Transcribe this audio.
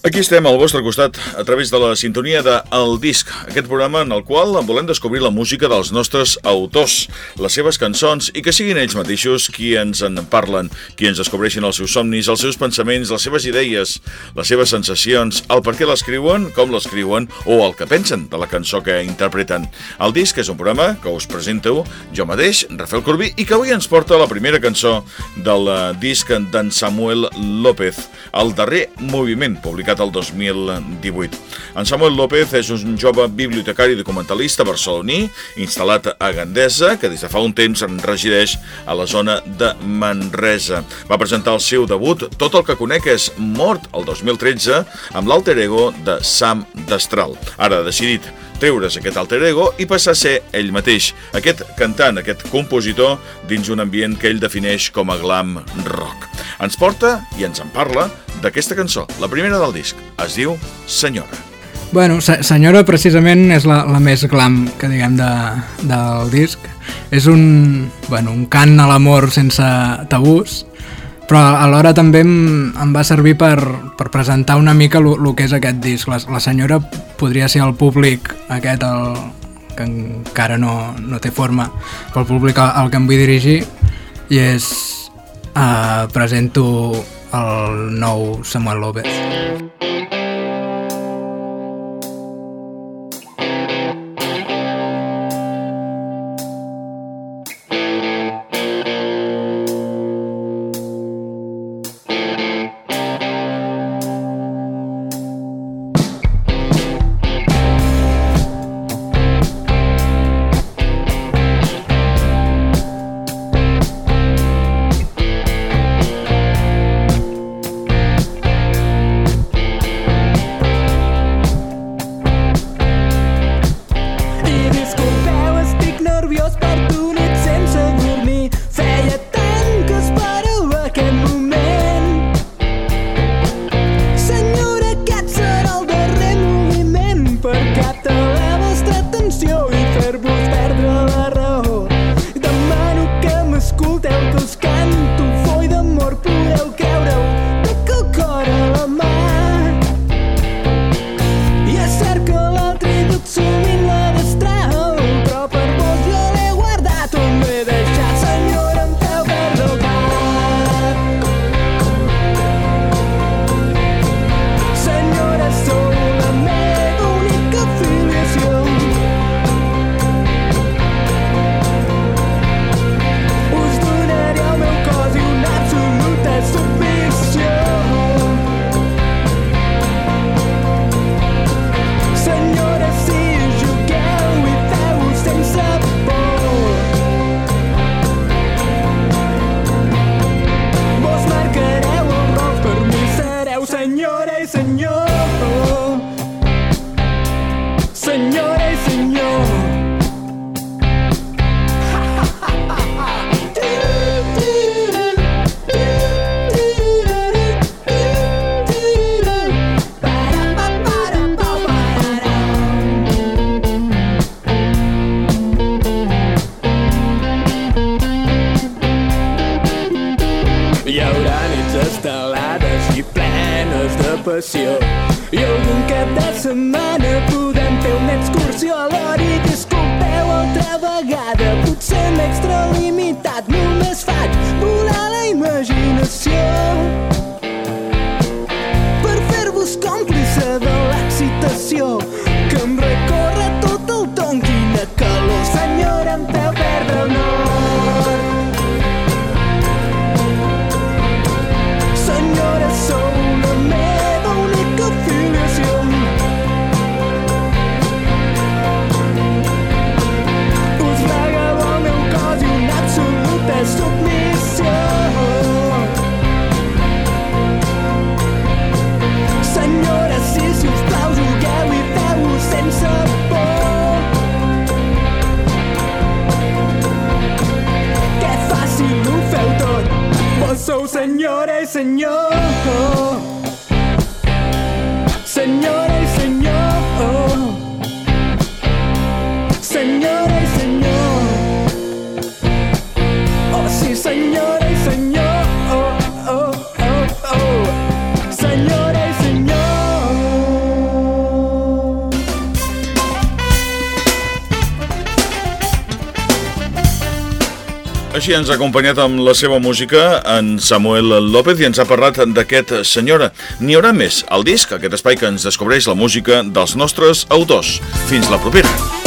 Aquí estem al vostre costat a través de la sintonia de El Disc, aquest programa en el qual volem descobrir la música dels nostres autors, les seves cançons i que siguin ells mateixos qui ens en parlen, qui ens descobreixin els seus somnis, els seus pensaments, les seves idees, les seves sensacions, el per què l'escriuen, com l'escriuen o el que pensen de la cançó que interpreten. El Disc és un programa que us presento jo mateix, Rafael Corbí, i que avui ens porta la primera cançó del disc d'en Samuel López, el darrer moviment publicat publicat el 2018. En Samuel López és un jove bibliotecari documentalista barceloní, instal·lat a Gandesa, que des de fa un temps resideix a la zona de Manresa. Va presentar el seu debut Tot el que conec és mort el 2013 amb l'alter ego de Sam Destral. Ara ha decidit treure's aquest alter ego i passar a ser ell mateix, aquest cantant, aquest compositor, dins un ambient que ell defineix com a glam rock. Ens porta i ens en parla d'aquesta cançó, la primera del disc. Es diu Senyora. Bueno, se senyora precisament és la, la més glam que diguem de, del disc. És un, bueno, un cant a l'amor sense tabús, però alhora també em, em va servir per, per presentar una mica el que és aquest disc. La, la senyora podria ser el públic aquest, el, que encara no, no té forma, pel públic al, al que em vull dirigir, i és... Uh, presento el nou Samuel López. Passió. I algun cap de setmana podem fer una excursió a l'hora i disculpeu altra vegada. Potser m'extralimitat, Vos sou senyora i senyor. Senyora Així ens ha acompanyat amb la seva música en Samuel López i ens ha parlat d'aquest senyora. N'hi haurà més al disc, aquest espai que ens descobreix la música dels nostres autors. Fins la propera.